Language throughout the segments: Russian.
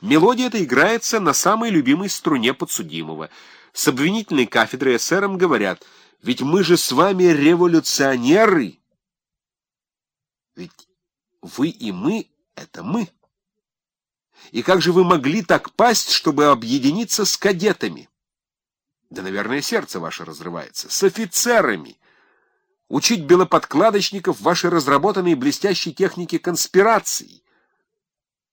Мелодия эта играется на самой любимой струне подсудимого. С обвинительной кафедры эсерам говорят, ведь мы же с вами революционеры. Ведь вы и мы — это мы. И как же вы могли так пасть, чтобы объединиться с кадетами? Да, наверное, сердце ваше разрывается. С офицерами. Учить белоподкладочников вашей разработанной блестящей технике конспирации.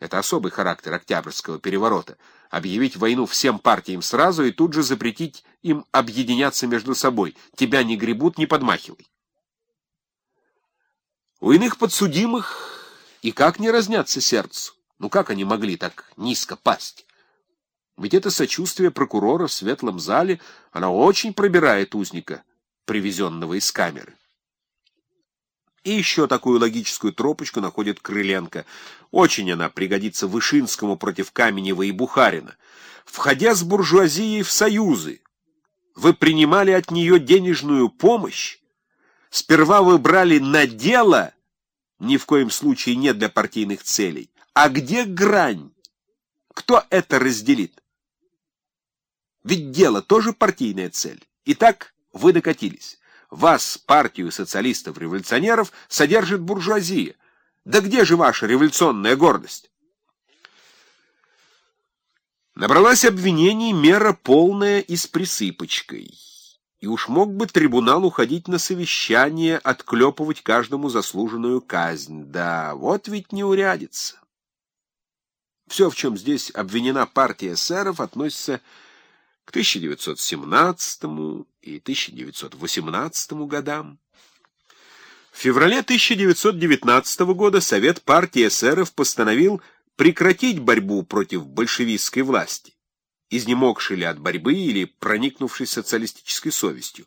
Это особый характер Октябрьского переворота. Объявить войну всем партиям сразу и тут же запретить им объединяться между собой. Тебя не гребут, не подмахивай. У иных подсудимых и как не разнятся сердцу? Ну как они могли так низко пасть? Ведь это сочувствие прокурора в светлом зале, она очень пробирает узника, привезенного из камеры. И еще такую логическую тропочку находит Крыленко. Очень она пригодится Вышинскому против Каменева и Бухарина. Входя с буржуазией в союзы, вы принимали от нее денежную помощь, сперва вы брали на дело, ни в коем случае не для партийных целей, а где грань? Кто это разделит? Ведь дело тоже партийная цель. Итак, вы докатились. Вас, партию социалистов-революционеров, содержит буржуазия. Да где же ваша революционная гордость? Набралась обвинений мера полная и с присыпочкой. И уж мог бы трибунал уходить на совещание, отклепывать каждому заслуженную казнь. Да, вот ведь не урядится. Все, в чем здесь обвинена партия эсеров, относится к 1917 и 1918 годам. В феврале 1919 года Совет партии эсеров постановил прекратить борьбу против большевистской власти, изнемогшей ли от борьбы или проникнувшей социалистической совестью.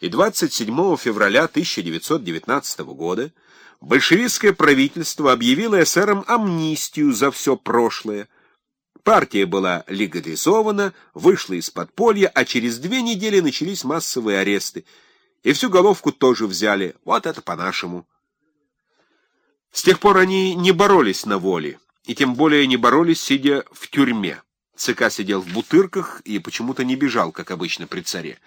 И 27 февраля 1919 года большевистское правительство объявило эсерам амнистию за все прошлое, Партия была легализована, вышла из подполья, а через две недели начались массовые аресты. И всю головку тоже взяли. Вот это по-нашему. С тех пор они не боролись на воле, и тем более не боролись, сидя в тюрьме. ЦК сидел в бутырках и почему-то не бежал, как обычно при царе.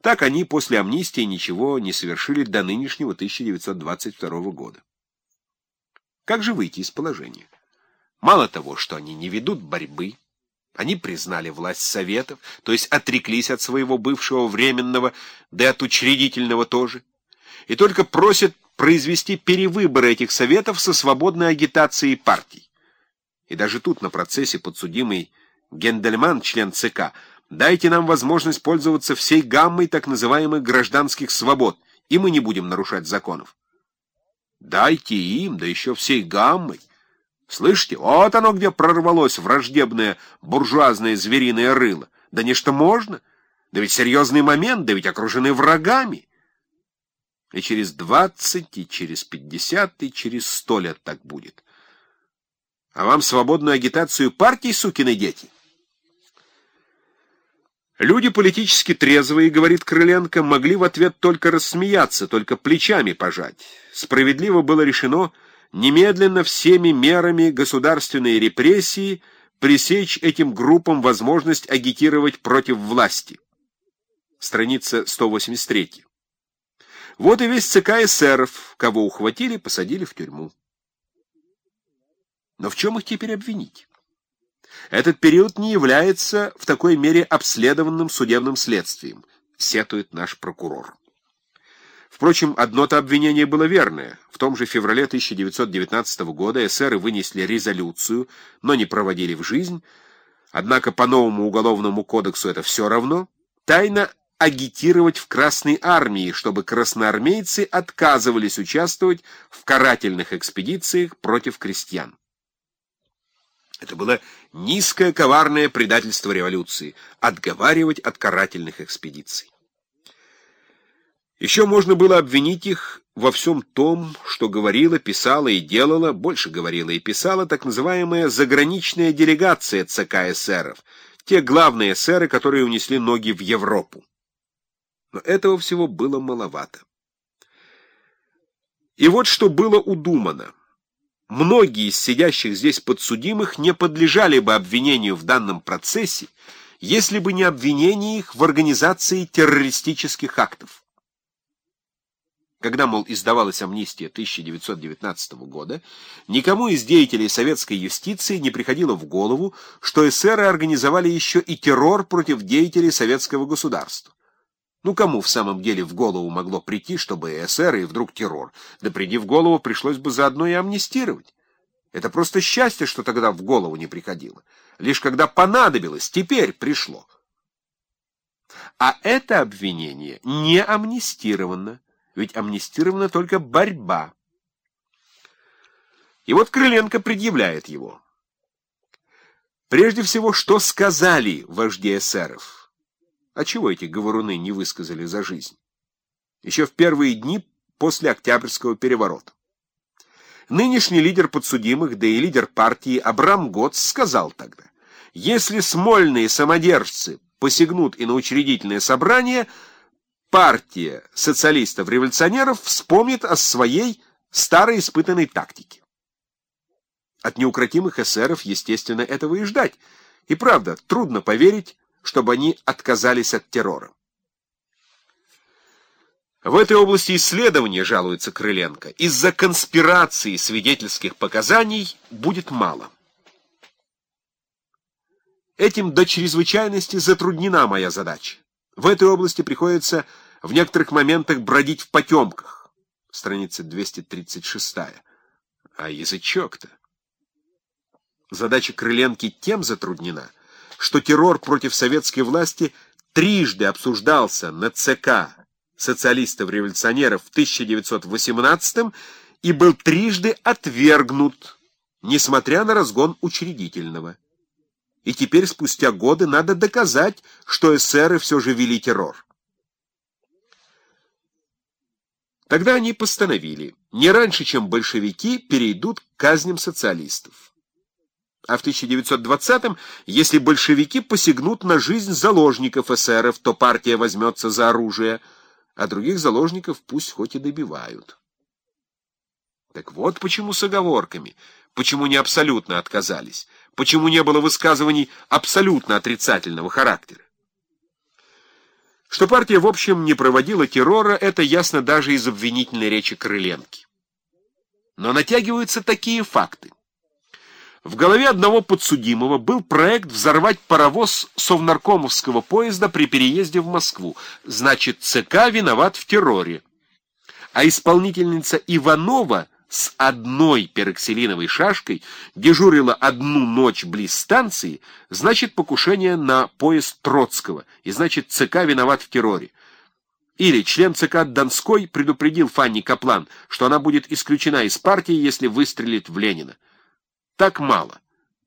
Так они после амнистии ничего не совершили до нынешнего 1922 года. Как же выйти из положения? Мало того, что они не ведут борьбы, они признали власть Советов, то есть отреклись от своего бывшего временного, да и от учредительного тоже, и только просят произвести перевыборы этих Советов со свободной агитацией партий. И даже тут на процессе подсудимый Гендельман, член ЦК, дайте нам возможность пользоваться всей гаммой так называемых гражданских свобод, и мы не будем нарушать законов. Дайте им, да еще всей гаммой. Слышите, вот оно где прорвалось враждебное буржуазное звериное рыло. Да нечто можно. Да ведь серьезный момент, да ведь окружены врагами. И через двадцать, и через пятьдесят, и через сто лет так будет. А вам свободную агитацию партий, сукины дети? Люди политически трезвые, говорит Крыленко, могли в ответ только рассмеяться, только плечами пожать. Справедливо было решено немедленно всеми мерами государственной репрессии пресечь этим группам возможность агитировать против власти. Страница 183. Вот и весь ЦК эсеров, кого ухватили, посадили в тюрьму. Но в чем их теперь обвинить? Этот период не является в такой мере обследованным судебным следствием, сетует наш прокурор. Впрочем, одно-то обвинение было верное. В том же феврале 1919 года эсеры вынесли резолюцию, но не проводили в жизнь. Однако по новому уголовному кодексу это все равно. Тайно агитировать в Красной армии, чтобы красноармейцы отказывались участвовать в карательных экспедициях против крестьян. Это было низкое коварное предательство революции — отговаривать от карательных экспедиций. Еще можно было обвинить их во всем том, что говорила, писала и делала, больше говорила и писала, так называемая заграничная делегация ЦК эсеров, те главные эсеры, которые унесли ноги в Европу. Но этого всего было маловато. И вот что было удумано. Многие из сидящих здесь подсудимых не подлежали бы обвинению в данном процессе, если бы не обвинение их в организации террористических актов. Когда, мол, издавалась амнистия 1919 года, никому из деятелей советской юстиции не приходило в голову, что эсеры организовали еще и террор против деятелей советского государства. Ну, кому в самом деле в голову могло прийти, чтобы эсеры и вдруг террор? Да приди в голову, пришлось бы заодно и амнистировать. Это просто счастье, что тогда в голову не приходило. Лишь когда понадобилось, теперь пришло. А это обвинение не амнистировано ведь амнистирована только борьба. И вот Крыленко предъявляет его. Прежде всего, что сказали вожди эсеров? А чего эти говоруны не высказали за жизнь? Еще в первые дни после Октябрьского переворота. Нынешний лидер подсудимых, да и лидер партии Абрам Гоц сказал тогда, если смольные самодержцы посягнут и на учредительное собрание – партия социалистов-революционеров вспомнит о своей старой испытанной тактике. От неукротимых эсеров, естественно, этого и ждать. И правда, трудно поверить, чтобы они отказались от террора. В этой области исследования, жалуется Крыленко, из-за конспирации свидетельских показаний будет мало. Этим до чрезвычайности затруднена моя задача. В этой области приходится в некоторых моментах бродить в потемках. Страница 236. А язычок-то? Задача Крыленки тем затруднена, что террор против советской власти трижды обсуждался на ЦК социалистов-революционеров в 1918 и был трижды отвергнут, несмотря на разгон учредительного. И теперь, спустя годы, надо доказать, что эсеры все же вели террор. Тогда они постановили, не раньше, чем большевики перейдут к казням социалистов. А в 1920-м, если большевики посягнут на жизнь заложников эсеров, то партия возьмется за оружие, а других заложников пусть хоть и добивают. Так вот почему с оговорками, почему не абсолютно отказались, почему не было высказываний абсолютно отрицательного характера. Что партия, в общем, не проводила террора, это ясно даже из обвинительной речи Крыленки. Но натягиваются такие факты. В голове одного подсудимого был проект взорвать паровоз совнаркомовского поезда при переезде в Москву. Значит, ЦК виноват в терроре. А исполнительница Иванова с одной пероксилиновой шашкой дежурила одну ночь близ станции, значит покушение на поезд Троцкого, и значит ЦК виноват в терроре. Или член ЦК Донской предупредил Фанни Каплан, что она будет исключена из партии, если выстрелит в Ленина. Так мало.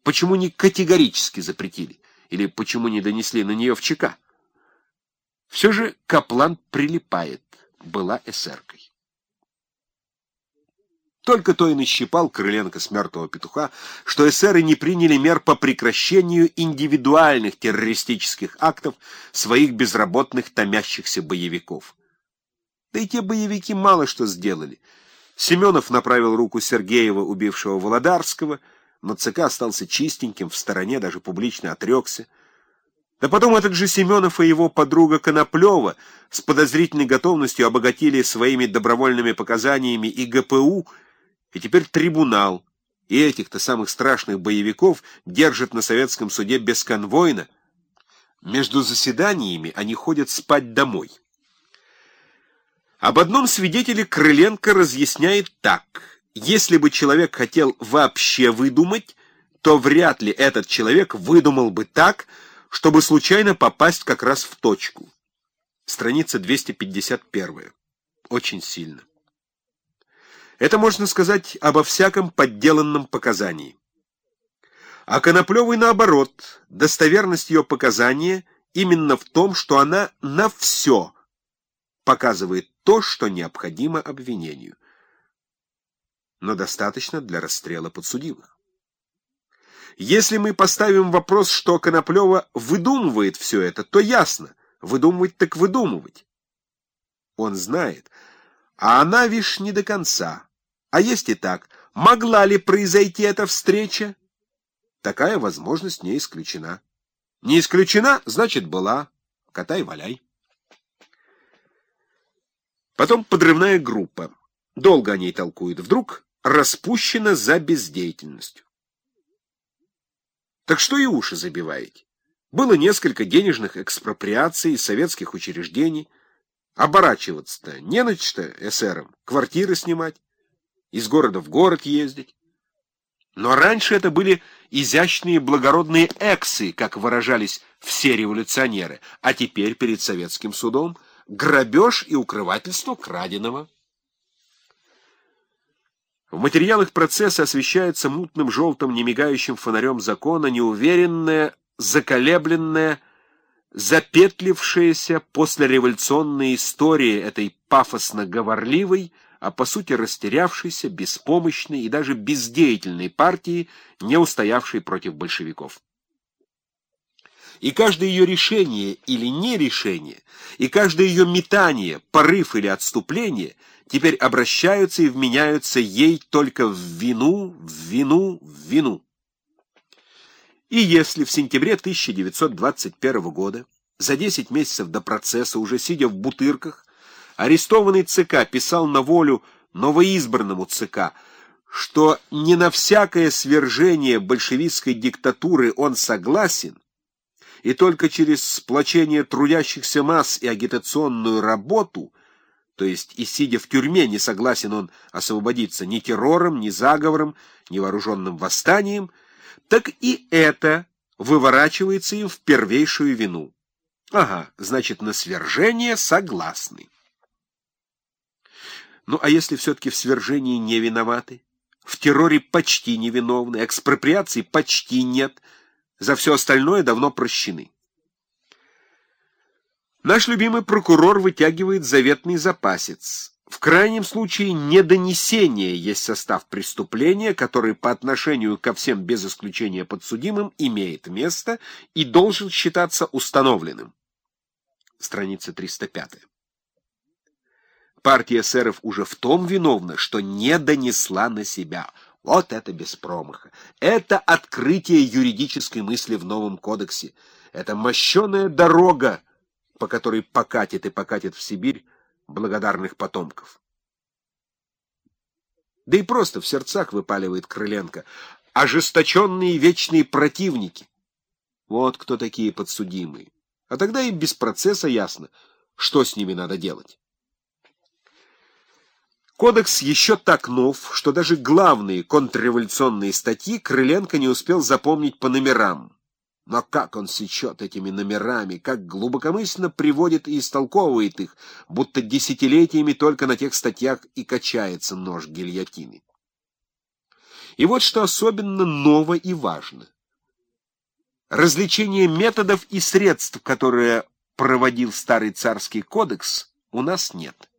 Почему не категорически запретили? Или почему не донесли на нее в ЧК? Все же Каплан прилипает, была эсеркой. Только то и нащипал Крыленко с мертвого петуха, что эсеры не приняли мер по прекращению индивидуальных террористических актов своих безработных томящихся боевиков. Да и те боевики мало что сделали. Семенов направил руку Сергеева, убившего Володарского, но ЦК остался чистеньким, в стороне, даже публично отрекся. Да потом этот же Семенов и его подруга Коноплева с подозрительной готовностью обогатили своими добровольными показаниями и ГПУ, и теперь трибунал, и этих-то самых страшных боевиков держат на советском суде бесконвойно. Между заседаниями они ходят спать домой. Об одном свидетеле Крыленко разъясняет так. Если бы человек хотел вообще выдумать, то вряд ли этот человек выдумал бы так, чтобы случайно попасть как раз в точку. Страница 251. Очень сильно. Это можно сказать обо всяком подделанном показании. А Коноплевой, наоборот, достоверность ее показания именно в том, что она на все показывает то, что необходимо обвинению. Но достаточно для расстрела подсудимых. Если мы поставим вопрос, что Коноплева выдумывает все это, то ясно, выдумывать так выдумывать. Он знает, а она, вишь, не до конца. А есть и так. Могла ли произойти эта встреча? Такая возможность не исключена. Не исключена, значит, была. Катай-валяй. Потом подрывная группа. Долго о ней толкуют. Вдруг распущена за бездеятельностью. Так что и уши забиваете? Было несколько денежных экспроприаций из советских учреждений. Оборачиваться-то не на что эсерам, квартиры снимать, из города в город ездить. Но раньше это были изящные благородные эксы, как выражались все революционеры, а теперь перед советским судом грабеж и укрывательство краденого. В материалах процесса освещается мутным желтым немигающим фонарем закона неуверенная, заколебленная, запетлившаяся послереволюционная история этой пафосно-говорливой, а по сути растерявшейся, беспомощной и даже бездеятельной партии, не устоявшей против большевиков. И каждое ее решение или нерешение, и каждое ее метание, порыв или отступление теперь обращаются и вменяются ей только в вину, в вину, в вину. И если в сентябре 1921 года, за 10 месяцев до процесса, уже сидя в бутырках, арестованный ЦК писал на волю новоизбранному ЦК, что не на всякое свержение большевистской диктатуры он согласен, и только через сплочение трудящихся масс и агитационную работу, то есть и сидя в тюрьме, не согласен он освободиться ни террором, ни заговором, ни вооруженным восстанием, так и это выворачивается им в первейшую вину. Ага, значит, на свержение согласны. Ну, а если все-таки в свержении не виноваты? В терроре почти невиновны, экспроприации почти нет, за все остальное давно прощены. Наш любимый прокурор вытягивает заветный запасец. В крайнем случае, недонесение есть состав преступления, который по отношению ко всем без исключения подсудимым имеет место и должен считаться установленным. Страница 305. Партия эсеров уже в том виновна, что не донесла на себя. Вот это без промаха. Это открытие юридической мысли в новом кодексе. Это мощеная дорога, по которой покатит и покатит в Сибирь благодарных потомков. Да и просто в сердцах выпаливает Крыленко. Ожесточенные вечные противники. Вот кто такие подсудимые. А тогда и без процесса ясно, что с ними надо делать. Кодекс еще так нов, что даже главные контрреволюционные статьи Крыленко не успел запомнить по номерам. Но как он сечет этими номерами, как глубокомысленно приводит и истолковывает их, будто десятилетиями только на тех статьях и качается нож гильотины. И вот что особенно ново и важно. Развлечение методов и средств, которые проводил старый царский кодекс, у нас нет.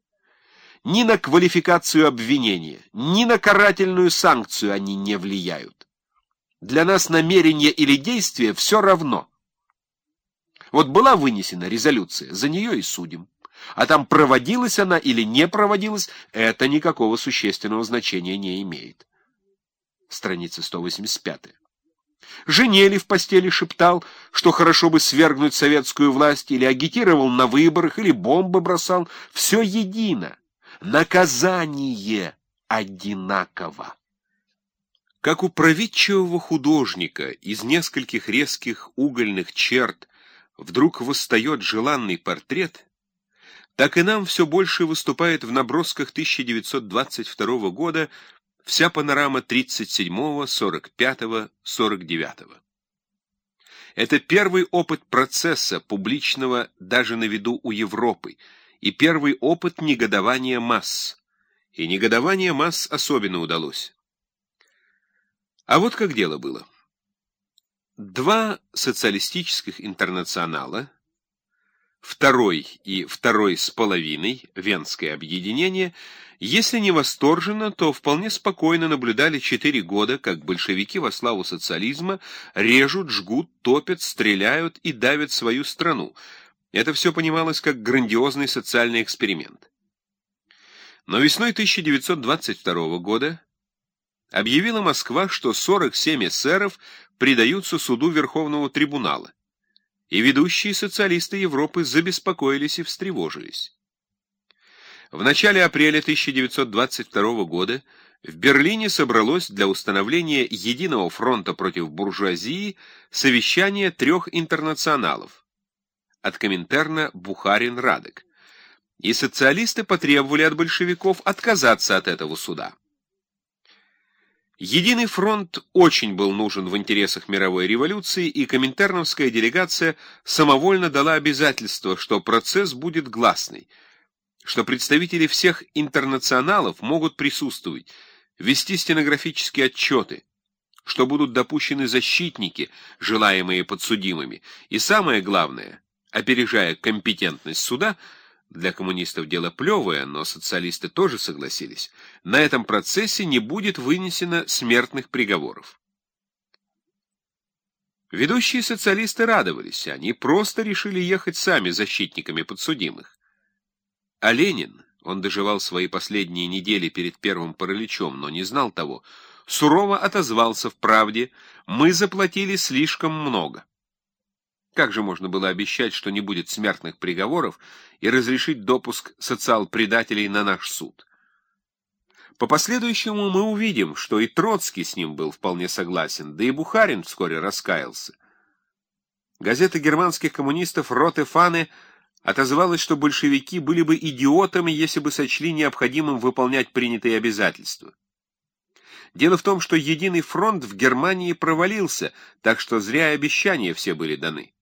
Ни на квалификацию обвинения, ни на карательную санкцию они не влияют. Для нас намерение или действие все равно. Вот была вынесена резолюция, за нее и судим. А там проводилась она или не проводилась, это никакого существенного значения не имеет. Страница 185. Женели в постели шептал, что хорошо бы свергнуть советскую власть, или агитировал на выборах, или бомбы бросал. Все едино. Наказание одинаково. Как у провидчивого художника из нескольких резких угольных черт вдруг восстает желанный портрет, так и нам все больше выступает в набросках 1922 года вся панорама 37-го, 45-го, 49-го. Это первый опыт процесса, публичного даже на виду у Европы, и первый опыт негодования масс. И негодование масс особенно удалось. А вот как дело было. Два социалистических интернационала, второй и второй с половиной, Венское объединение, если не восторженно, то вполне спокойно наблюдали четыре года, как большевики во славу социализма режут, жгут, топят, стреляют и давят свою страну. Это все понималось как грандиозный социальный эксперимент. Но весной 1922 года объявила Москва, что 47 эсеров предаются суду Верховного трибунала, и ведущие социалисты Европы забеспокоились и встревожились. В начале апреля 1922 года в Берлине собралось для установления единого фронта против буржуазии совещание трех интернационалов от Коминтерна Бухарин Радек, и социалисты потребовали от большевиков отказаться от этого суда. Единый фронт очень был нужен в интересах мировой революции, и коминтерновская делегация самовольно дала обязательство, что процесс будет гласный, что представители всех интернационалов могут присутствовать, вести стенографические отчеты, что будут допущены защитники, желаемые подсудимыми, и самое главное, опережая компетентность суда, для коммунистов дело плевое, но социалисты тоже согласились. На этом процессе не будет вынесено смертных приговоров. Ведущие социалисты радовались, они просто решили ехать сами защитниками подсудимых. А Ленин, он доживал свои последние недели перед первым параличом, но не знал того, сурово отозвался в правде «Мы заплатили слишком много». Как же можно было обещать, что не будет смертных приговоров и разрешить допуск социал-предателей на наш суд? По последующему мы увидим, что и Троцкий с ним был вполне согласен, да и Бухарин вскоре раскаялся. Газета германских коммунистов «Роте Фаны» отозвалась, что большевики были бы идиотами, если бы сочли необходимым выполнять принятые обязательства. Дело в том, что единый фронт в Германии провалился, так что зря обещания все были даны.